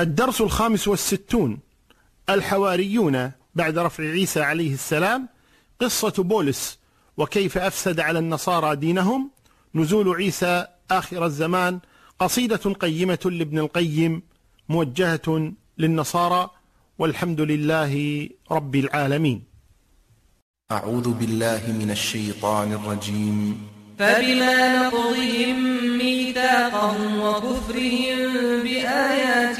الدرس الخامس والستون. الحواريون بعد رفع عيسى عليه السلام قصة بولس وكيف أفسد على النصارى دينهم. نزول عيسى آخر الزمان قصيدة قيمة لابن القيم موجهة للنصارى والحمد لله رب العالمين. أعوذ بالله من الشيطان الرجيم. فبما نقضهم ميثاقهم وكفرهم بآيات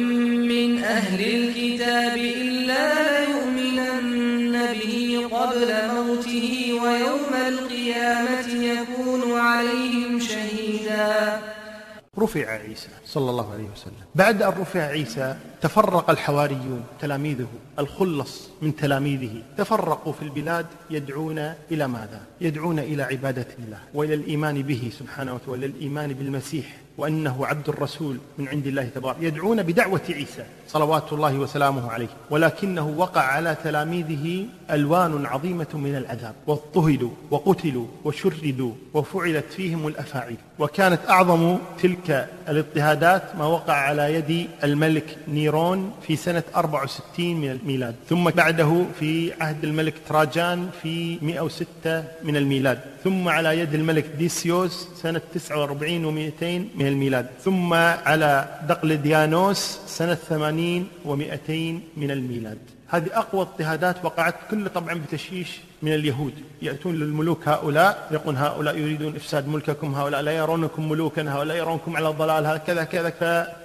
رفع عيسى صلى الله عليه وسلم. بعد أن رفع عيسى تفرق الحواريون تلاميذه الخلص من تلاميذه. تفرقوا في البلاد يدعون إلى ماذا؟ يدعون إلى عبادة الله وإلى الإيمان به سبحانه وتعالى الإيمان بالمسيح. وأنه عبد الرسول من عند الله تبارك يدعون بدعوة عيسى صلوات الله وسلامه عليه ولكنه وقع على تلاميذه ألوان عظيمة من العذاب واضطهدوا وقتلوا وشردوا وفعلت فيهم الأفاعيل وكانت أعظم تلك الاضطهادات ما وقع على يد الملك نيرون في سنة 64 من الميلاد ثم بعده في عهد الملك تراجان في 106 من الميلاد ثم على يد الملك ديسيوس سنة 49 و200 من الميلاد. ثم على دقلديانوس سنة 80 و200 من الميلاد. هذه أقوى اضطهادات وقعت كل طبعا بتشييش من اليهود. يأتون للملوك هؤلاء يقول هؤلاء يريدون إفساد ملككم هؤلاء لا يرونكم ملوكا هؤلاء يرونكم على الضلال هكذا كذا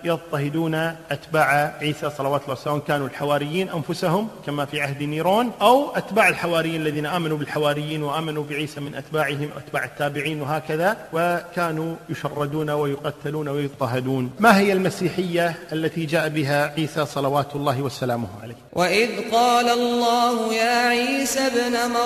فيضطهدون أتباع عيسى صلوات الله سواء كانوا الحواريين أنفسهم كما في عهد نيرون أو أتباع الحواريين الذين آمنوا بالحواريين وآمنوا بعيسى من أتباعهم أتباع التابعين وهكذا. وكانوا يشردون ويقتلون ويضطهدون. ما هي المسيحية التي جاء بها عيسى صلوات الله وسلامه عليه؟ وإذ قال الله يا عيسى ابن مريم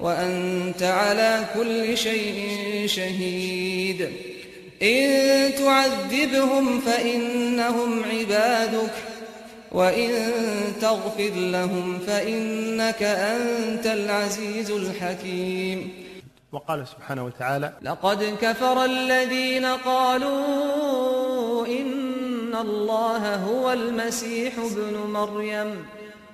وأنت على كل شيء شهيد. إن تعذبهم فإنهم عبادك وإن تغفر لهم فإنك أنت العزيز الحكيم. وقال سبحانه وتعالى لقد كفر الذين قالوا إن الله هو المسيح ابن مريم.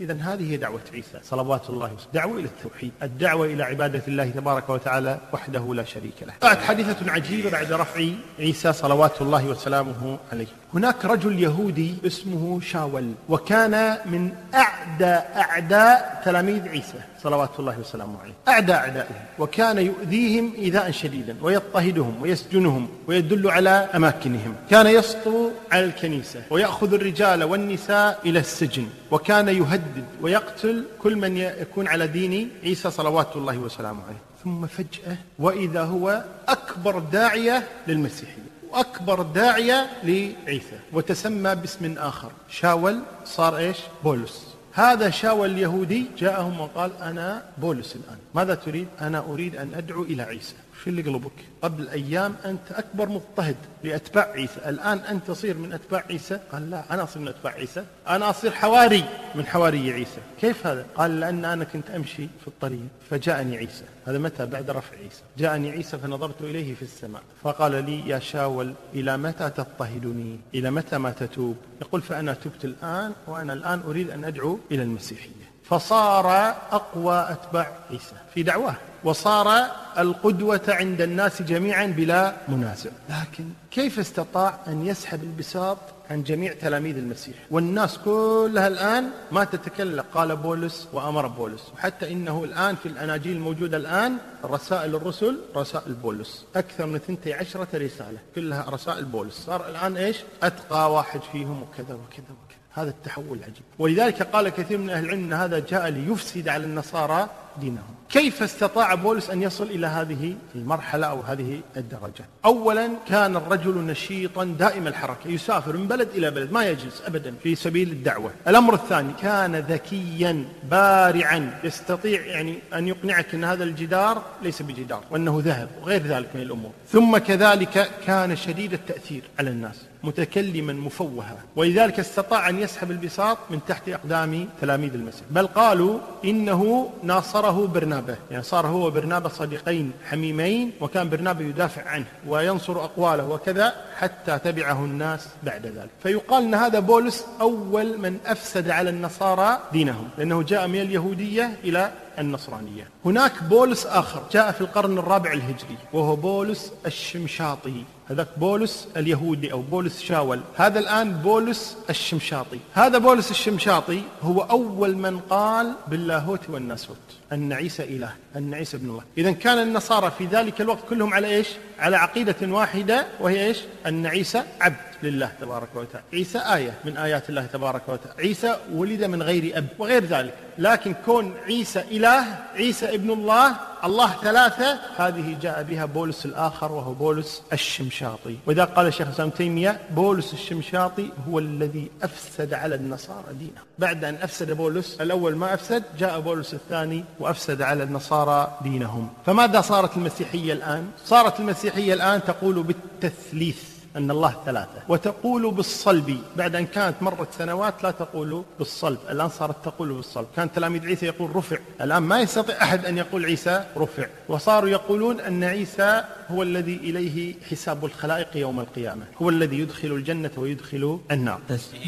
إذا هذه هي دعوة عيسى صلوات الله وسلم دعوة إلى التوحيد. الدعوة إلى عبادة الله تبارك وتعالى وحده لا شريك له. بعد حادثة عجيبة بعد رفع عيسى صلوات الله وسلامه عليه. هناك رجل يهودي اسمه شاول وكان من أعدى أعداء تلاميذ عيسى صلوات الله وسلامه عليه. أعدى أعدائه وكان يؤذيهم إيذاء شديدا ويضطهدهم ويسجنهم ويدل على أماكنهم. كان يسطو على الكنيسة ويأخذ الرجال والنساء إلى السجن وكان يهدد ويقتل كل من يكون على دين عيسى صلوات الله وسلامه عليه. ثم فجأة وإذا هو أكبر داعية للمسيحية وأكبر داعية لعيسى وتسمى باسم آخر. شاول صار إيش؟ بولس. هذا شاول اليهودي جاءهم وقال أنا بولس الآن. ماذا تريد؟ أنا أريد أن أدعو إلى عيسى. شو اللي قلبك. قبل أيام أنت أكبر مضطهد لأتباع عيسى. الآن أنت تصير من أتباع عيسى؟ قال لا أنا أصير من أتباع عيسى. أنا أصير حواري من حواري عيسى. كيف هذا؟ قال لأن أنا كنت أمشي في الطريق فجاءني عيسى. هذا متى؟ بعد رفع عيسى. جاءني عيسى فنظرت إليه في السماء فقال لي يا شاول إلى متى تضطهدني؟ إلى متى ما تتوب؟ يقول فأنا تبت الآن وأنا الآن أريد أن أدعو إلى المسيحية. فصار أقوى أتباع عيسى في دعواه. وصار القدوة عند الناس جميعا بلا منازع. لكن كيف استطاع أن يسحب البساط عن جميع تلاميذ المسيح؟ والناس كلها الآن ما تتكلم. قال بولس وأمر بولس. وحتى إنه الآن في الأناجيل الموجودة الآن رسائل الرسل رسائل بولس. أكثر من ثنتي عشرة رسالة كلها رسائل بولس. صار الآن إيش؟ أتقى واحد فيهم وكذا وكذا وكذا. هذا التحول العجيب. ولذلك قال كثير من أهل العلم أن هذا جاء ليفسد على النصارى دينهم. كيف استطاع بولس أن يصل إلى هذه المرحلة أو هذه الدرجة؟ أولا كان الرجل نشيطا دائم الحركة يسافر من بلد إلى بلد ما يجلس أبدا في سبيل الدعوة. الأمر الثاني كان ذكيا بارعا يستطيع يعني أن يقنعك أن هذا الجدار ليس بجدار وأنه ذهب وغير ذلك من الأمور. ثم كذلك كان شديد التأثير على الناس. متكلما مفوها ولذلك استطاع أن يسحب البساط من تحت أقدام تلاميذ المسيح بل قالوا إنه ناصره برنابة يعني صار هو وبرنابة صديقين حميمين وكان برنابة يدافع عنه وينصر أقواله وكذا حتى تبعه الناس بعد ذلك. فيقال أن هذا بولس أول من أفسد على النصارى دينهم لأنه جاء من اليهودية إلى النصرانية. هناك بولس آخر جاء في القرن الرابع الهجري وهو بولس الشمشاطي. هذاك بولس اليهودي أو بولس شاول. هذا الآن بولس الشمشاطي. هذا بولس الشمشاطي هو أول من قال باللاهوت والناسوت أن عيسى إله أن عيسى ابن الله. إذا كان النصارى في ذلك الوقت كلهم على إيش؟ على عقيدة واحدة وهي إيش؟ أن عيسى عبد. لله تبارك وتعالى. عيسى آية من آيات الله تبارك وتعالى. عيسى ولد من غير أب وغير ذلك. لكن كون عيسى إله عيسى ابن الله الله ثلاثة هذه جاء بها بولس الآخر وهو بولس الشمشاطي. وإذا قال الشيخ الإسلام تيمية بولس الشمشاطي هو الذي أفسد على النصارى دينه بعد أن أفسد بولس الأول ما أفسد جاء بولس الثاني وأفسد على النصارى دينهم. فماذا صارت المسيحية الآن؟ صارت المسيحية الآن تقول بالتثليث. أن الله ثلاثة. وتقول بالصلب بعد أن كانت مرت سنوات لا تقول بالصلب. الآن صارت تقول بالصلب. كان تلاميذ عيسى يقول رفع. الآن ما يستطيع أحد أن يقول عيسى رفع. وصاروا يقولون أن عيسى هو الذي إليه حساب الخلائق يوم القيامة. هو الذي يدخل الجنة ويدخل النار.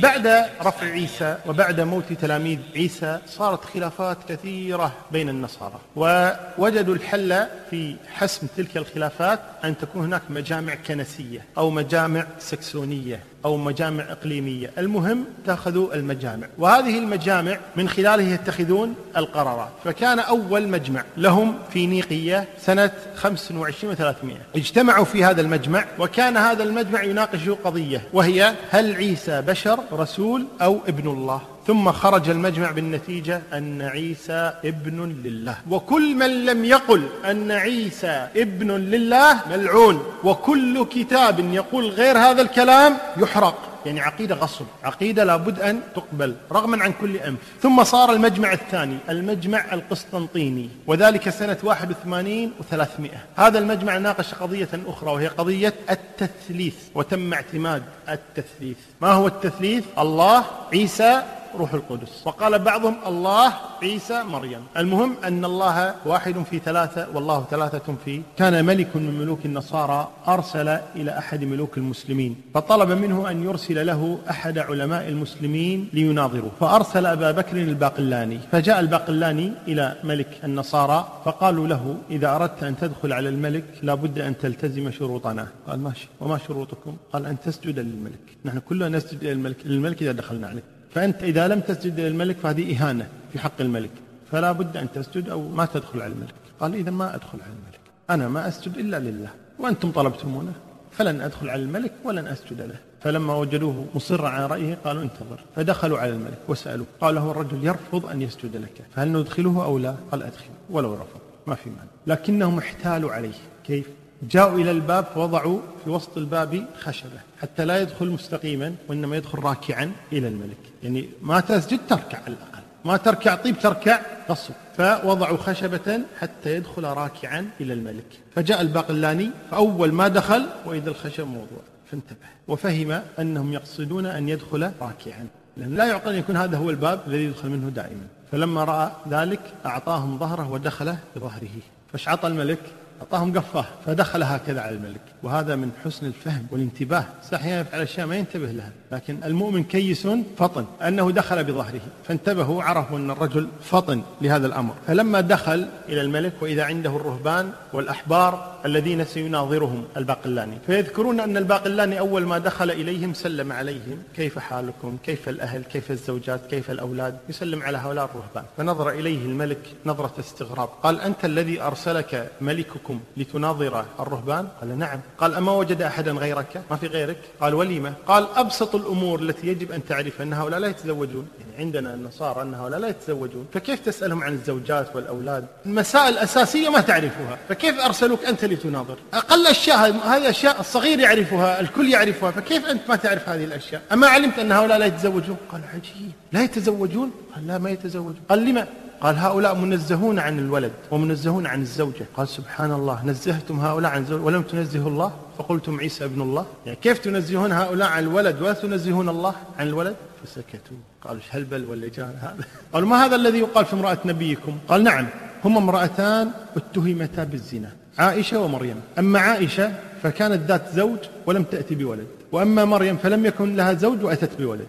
بعد رفع عيسى وبعد موت تلاميذ عيسى صارت خلافات كثيرة بين النصارى. ووجدوا الحل في حسم تلك الخلافات أن تكون هناك مجامع كنسية أو مجامع سكسونية أو مجامع إقليمية. المهم اتخذوا المجامع. وهذه المجامع من خلالها يتخذون القرارات. فكان أول مجمع لهم في نيقية سنة 25 و300 اجتمعوا في هذا المجمع وكان هذا المجمع يناقش قضية وهي هل عيسى بشر رسول أو ابن الله؟ ثم خرج المجمع بالنتيجة أن عيسى ابن لله. وكل من لم يقل أن عيسى ابن لله ملعون وكل كتاب يقول غير هذا الكلام يحرق. يعني عقيدة غصب عقيدة لابد أن تقبل رغما عن كل أنف ثم صار المجمع الثاني المجمع القسطنطيني وذلك سنة 81 و300 هذا المجمع ناقش قضية أخرى وهي قضية التثليث وتم اعتماد التثليث. ما هو التثليث؟ الله عيسى روح القدس. وقال بعضهم الله عيسى مريم. المهم أن الله واحد في ثلاثة والله ثلاثة في كان ملك من ملوك النصارى أرسل إلى أحد ملوك المسلمين. فطلب منه أن يرسل له أحد علماء المسلمين ليناظره فأرسل أبا بكر الباقلاني. فجاء الباقلاني إلى ملك النصارى فقالوا له إذا أردت أن تدخل على الملك لابد أن تلتزم شروطنا. قال ماشي. وما شروطكم؟ قال أن تسجد للملك. نحن كلنا نسجد للملك للملك إذا دخلنا عليه. فأنت إذا لم تسجد للملك فهذه إهانة في حق الملك. فلا بد أن تسجد أو ما تدخل على الملك. قال إذا ما أدخل على الملك. أنا ما أسجد إلا لله. وأنتم طلبتمونه فلن أدخل على الملك ولن أسجد له. فلما وجدوه مصرا على رأيه قالوا انتظر. فدخلوا على الملك وسألوه قال له الرجل يرفض أن يسجد لك. فهل ندخله أو لا؟ قال أدخله ولو رفض. ما في مانع. لكنهم احتالوا عليه. كيف؟ جاءوا إلى الباب فوضعوا في وسط الباب خشبة حتى لا يدخل مستقيما وإنما يدخل راكعا إلى الملك. يعني ما تسجد تركع على الأقل. ما تركع طيب تركع غصب. فوضعوا خشبة حتى يدخل راكعا إلى الملك. فجاء الباقلاني فأول ما دخل وإذا الخشب موضوع فانتبه. وفهم أنهم يقصدون أن يدخل راكعا. لأن لا يعقل أن يكون هذا هو الباب الذي يدخل منه دائما. فلما رأى ذلك أعطاهم ظهره ودخل بظهره. فاشعط الملك أعطاهم قفاه فدخل هكذا على الملك. وهذا من حسن الفهم والانتباه. أحيانا يفعل أشياء ما ينتبه لها. لكن المؤمن كيس فطن أنه دخل بظهره. فانتبهوا عرفوا أن الرجل فطن لهذا الأمر. فلما دخل إلى الملك وإذا عنده الرهبان والأحبار الذين سيناظرهم الباقلاني. فيذكرون أن الباقلاني أول ما دخل إليهم سلم عليهم. كيف حالكم؟ كيف الأهل؟ كيف الزوجات؟ كيف الأولاد؟ يسلم على هؤلاء الرهبان. فنظر إليه الملك نظرة استغراب. قال أنت الذي أرسلك ملككم لتناظر الرهبان؟ قال نعم. قال أما وجد أحدا غيرك؟ ما في غيرك؟ قال وليمة. قال أبسط الأمور التي يجب أن تعرف أن هؤلاء لا يتزوجون. يعني عندنا النصارى أن هؤلاء لا يتزوجون. فكيف تسألهم عن الزوجات والأولاد؟ المسائل الأساسية ما تعرفها. فكيف أرسلوك أنت لتناظر أقل أشياء هذه أشياء الصغير يعرفها الكل يعرفها فكيف أنت ما تعرف هذه الأشياء؟ أما علمت أن هؤلاء لا يتزوجون؟ قال عجيب. لا يتزوجون؟ قال لا ما يتزوجون. قال لما؟ قال هؤلاء منزهون عن الولد ومنزهون عن الزوجة. قال سبحان الله نزهتم هؤلاء عن الزوجة. ولم تنزهوا الله؟ فقلتم عيسى ابن الله. يعني كيف تنزهون هؤلاء عن الولد ولا تنزهون الله عن الولد؟ فسكتوا. قالوا هلبل ولا جار هذا؟ قالوا ما هذا الذي يقال في امرأة نبيكم؟ قال نعم هما امرأتان اتهمتا بالزنا. عائشة ومريم. أما عائشة فكانت ذات زوج ولم تأتي بولد. وأما مريم فلم يكن لها زوج وأتت بولد.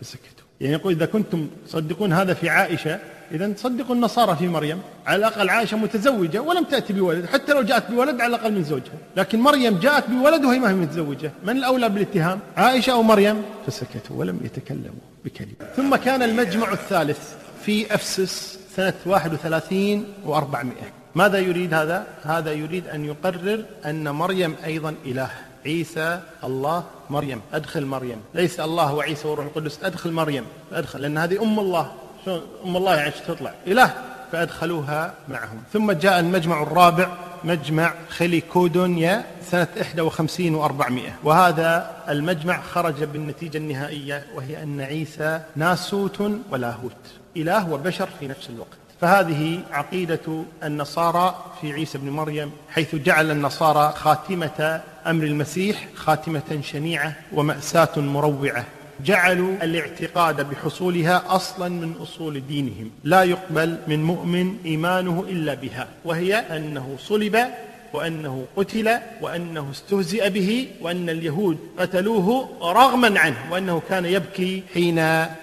فسكتوا. يعني يقول إذا كنتم تصدقون هذا في عائشة إذا تصدقوا النصارى في مريم. على الأقل عائشة متزوجة ولم تأتي بولد. حتى لو جاءت بولد على الأقل من زوجها. لكن مريم جاءت بولد وهي ما هي متزوجة. من الأولى بالاتهام؟ عائشة أو مريم؟ فسكتوا ولم يتكلموا بكلمة. ثم كان المجمع الثالث في أفسس سنة 31 و400 ماذا يريد هذا؟ هذا يريد أن يقرر أن مريم أيضا إله. عيسى الله مريم. أدخل مريم. ليس الله وعيسى والروح القدس. أدخل مريم. أدخل. لأن هذه أم الله. أم الله يعني تطلع؟ إله. فأدخلوها معهم. ثم جاء المجمع الرابع. مجمع خليكودونيا سنة 51 و400 وهذا المجمع خرج بالنتيجة النهائية وهي أن عيسى ناسوت ولاهوت. إله وبشر في نفس الوقت. فهذه عقيدة النصارى في عيسى بن مريم حيث جعل النصارى خاتمة أمر المسيح خاتمة شنيعة ومأساة مروعة. جعلوا الاعتقاد بحصولها أصلا من أصول دينهم. لا يقبل من مؤمن إيمانه إلا بها وهي أنه صلب وأنه قتل وأنه استهزئ به وأن اليهود قتلوه رغما عنه وأنه كان يبكي حين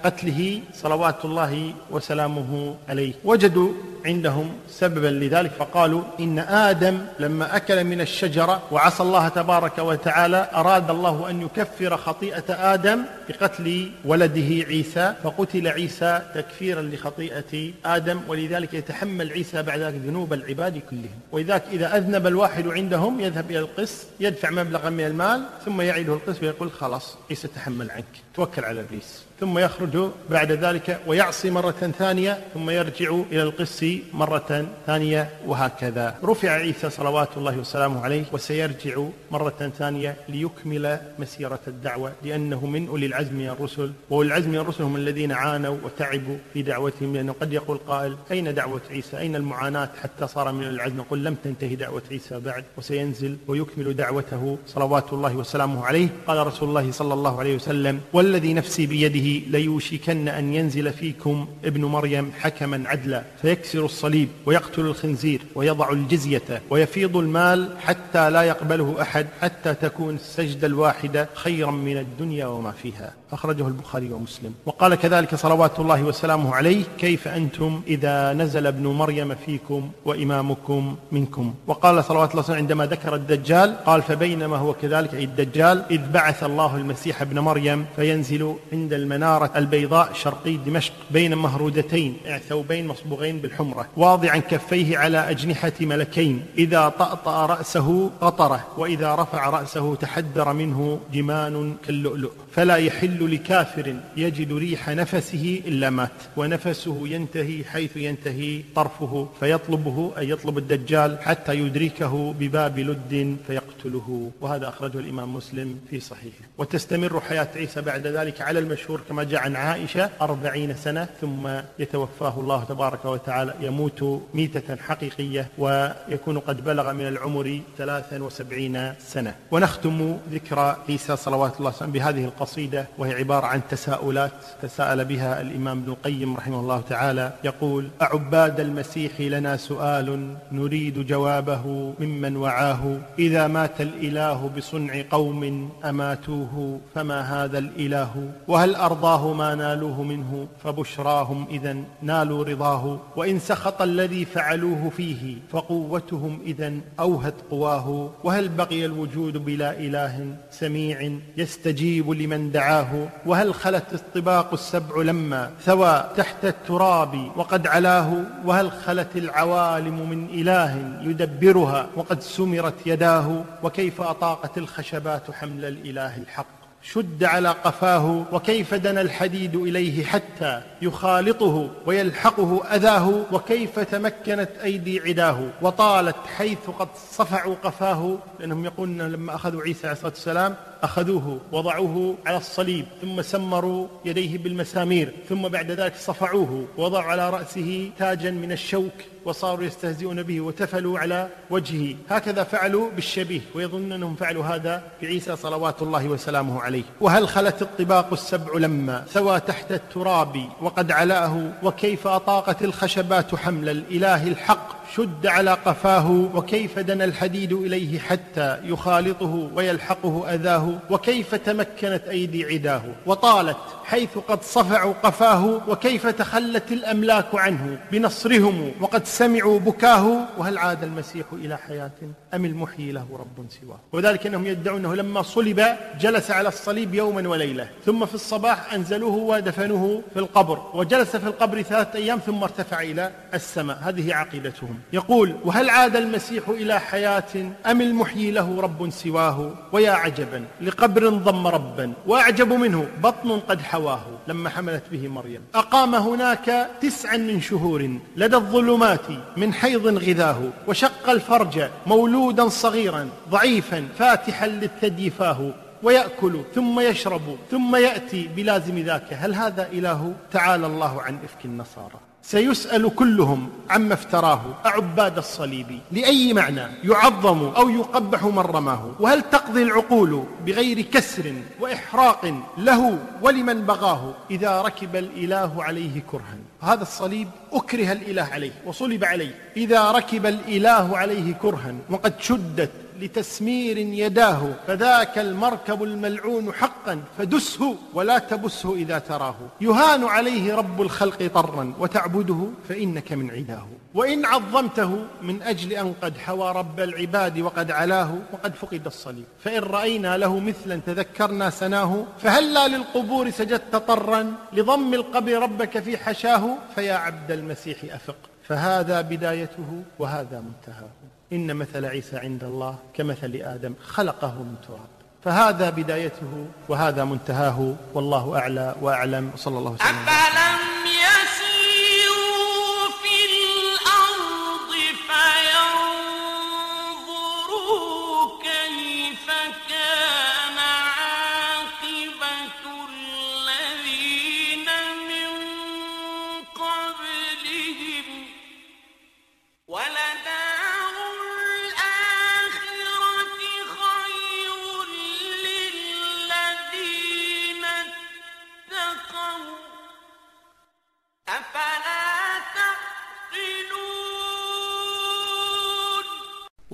قتله صلوات الله وسلامه عليه. وجدوا عندهم سببا لذلك فقالوا إن آدم لما أكل من الشجرة وعصى الله تبارك وتعالى أراد الله أن يكفر خطيئة آدم بقتل ولده عيسى فقتل عيسى تكفيرا لخطيئة آدم ولذلك يتحمل عيسى بعد ذلك ذنوب العباد كلهم. ولذلك إذا أذنب الواحد عندهم يذهب إلى القس يدفع مبلغا من المال ثم يعيده القس ويقول خلاص عيسى تحمل عنك. توكل على إبليس ثم يخرج بعد ذلك ويعصي مرة ثانية ثم يرجع إلى القس مرة ثانية وهكذا. رفع عيسى صلوات الله وسلامه عليه وسيرجع مرة ثانية ليكمل مسيرة الدعوة لأنه من أولي العزم من الرسل وأولي العزم من الرسل هم الذين عانوا وتعبوا في دعوتهم لأنه قد يقول قائل أين دعوة عيسى؟ أين المعاناة حتى صار من العزم؟ نقول لم تنتهي دعوة عيسى بعد وسينزل ويكمل دعوته صلوات الله وسلامه عليه. قال رسول الله صلى الله عليه وسلم والذي نفسي بيده ليوشكن أن ينزل فيكم ابن مريم حكما عدلا فيكسر الصليب ويقتل الخنزير ويضع الجزية ويفيض المال حتى لا يقبله أحد حتى تكون السجدة الواحدة خيرا من الدنيا وما فيها. أخرجه البخاري ومسلم. وقال كذلك صلوات الله وسلامه عليه كيف أنتم إذا نزل ابن مريم فيكم وإمامكم منكم؟ وقال صلوات الله عندما ذكر الدجال قال فبينما هو كذلك أي الدجال إذ بعث الله المسيح ابن مريم فينزل عند المنارة البيضاء شرقي دمشق بين مهرودتين ثوبين مصبوغين بالحمرة واضعا كفيه على أجنحة ملكين إذا طأطأ رأسه قطره وإذا رفع رأسه تحدر منه جمان كاللؤلؤ فلا يحل لكافر يجد ريح نفسه إلا مات ونفسه ينتهي حيث ينتهي طرفه فيطلبه أي يطلب الدجال حتى يدركه بباب لد فيقتله. وهذا أخرجه الإمام مسلم في صحيحه. وتستمر حياة عيسى بعد ذلك على المشهور كما جاء عن عائشة أربعين سنة ثم يتوفاه الله تبارك وتعالى يموت ميتة حقيقية ويكون قد بلغ من العمر ثلاثا وسبعين سنة. ونختم ذكرى عيسى صلوات الله وسلم بهذه القصيدة وهي عبارة عن تساؤلات تساءل بها الإمام ابن القيم رحمه الله تعالى يقول أعباد المسيح لنا سؤال نريد جوابه ممن وعاه؟ إذا مات الإله بصنع قوم أماتوه فما هذا الإله؟ وهل أرضاه ما نالوه منه؟ فبشراهم إذا نالوا رضاه. وإن سخط الذي فعلوه فيه فقوتهم إذا أوهت قواه. وهل بقي الوجود بلا إله سميع يستجيب لمن دعاه؟ وهل خلت الطباق السبع لما ثوى تحت التراب وقد علاه؟ وهل خلت العوالم من إله يدبرها وقد سمرت يداه؟ وكيف أطاقت الخشبات حمل الإله الحق؟ شد على قفاه وكيف دنا الحديد إليه حتى يخالطه ويلحقه أذاه؟ وكيف تمكنت أيدي عداه وطالت حيث قد صفعوا قفاه؟ لأنهم يقولون لما أخذوا عيسى عليه الصلاة والسلام أخذوه وضعوه على الصليب ثم سمروا يديه بالمسامير ثم بعد ذلك صفعوه ووضعوا على رأسه تاجا من الشوك وصاروا يستهزئون به وتفلوا على وجهه. هكذا فعلوا بالشبيه ويظن أنهم فعلوا هذا بعيسى صلوات الله وسلامه عليه. وهل خلت الطباق السبع لما ثوى تحت التراب وقد علاه؟ وكيف أطاقت الخشبات حمل الإله الحق؟ شد على قفاه وكيف دنا الحديد إليه حتى يخالطه ويلحقه أذاه وكيف تمكنت أيدي عداه وطالت حيث قد صفعوا قفاه وكيف تخلت الأملاك عنه بنصرهم وقد سمعوا بكاه وهل عاد المسيح إلى حياة أم المحيي له رب سواه وذلك أنهم يدعون أنه لما صلب جلس على الصليب يوما وليلة ثم في الصباح أنزلوه ودفنوه في القبر وجلس في القبر ثلاثة أيام ثم ارتفع إلى السماء هذه عقيدتهم يقول وهل عاد المسيح إلى حياة؟ أم المحيي له رب سواه؟ ويا عجبا لقبر ضم ربا وأعجب منه بطن قد حواه. لما حملت به مريم. أقام هناك تسعا من شهور لدى الظلمات من حيض غذاه وشق الفرج مولودا صغيرا ضعيفا فاتحا للثدي فاه ويأكل ثم يشرب ثم يأتي بلازم ذاك. هل هذا إله؟ تعالى الله عن إفك النصارى. سيسأل كلهم عما افتراه أعباد الصليب لأي معنى؟ يعظم أو يقبح من رماه. وهل تقضي العقول بغير كسر وإحراق له ولمن بغاه إذا ركب الإله عليه كرها؟ هذا الصليب أكره الإله عليه وصلب عليه. إذا ركب الإله عليه كرها وقد شدت لتسمير يداه فذاك المركب الملعون حقا فدسه ولا تبسه إذا تراه. يهان عليه رب الخلق طرا وتعبده فإنك من عداه. وإن عظمته من أجل أن قد حوى رب العباد وقد علاه وقد فقد الصليب. فإن رأينا له مثلا تذكرنا سناه فهلا للقبور سجدت طرا؟ لضم القبر ربك في حشاه فيا عبد المسيح أفق. فهذا بدايته وهذا منتهاه. إن مثل عيسى عند الله كمثل آدم خلقه من تراب. فهذا بدايته وهذا منتهاه والله أعلى وأعلم. صلى الله وسلم.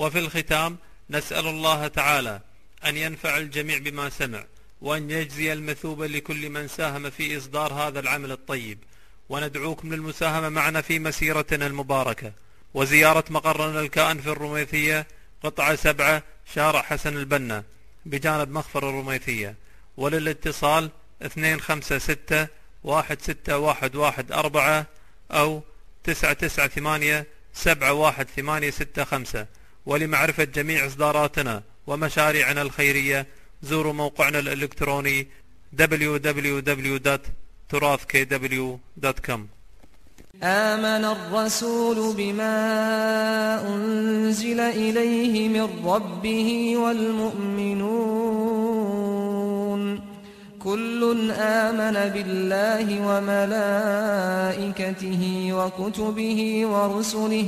وفي الختام نسأل الله تعالى أن ينفع الجميع بما سمع وأن يجزي المثوبة لكل من ساهم في إصدار هذا العمل الطيب. وندعوكم للمساهمة معنا في مسيرتنا المباركة. وزيارة مقرنا الكائن في الرميثية قطعة سبعة شارع حسن البنا بجانب مخفر الرميثية وللاتصال 256 16114 أو 998 71865 ولمعرفة جميع إصداراتنا ومشاريعنا الخيرية زوروا موقعنا الإلكتروني www.turathkw.com آمن الرسول بما أنزل إليه من ربه والمؤمنون. كل آمن بالله وملائكته وكتبه ورسله.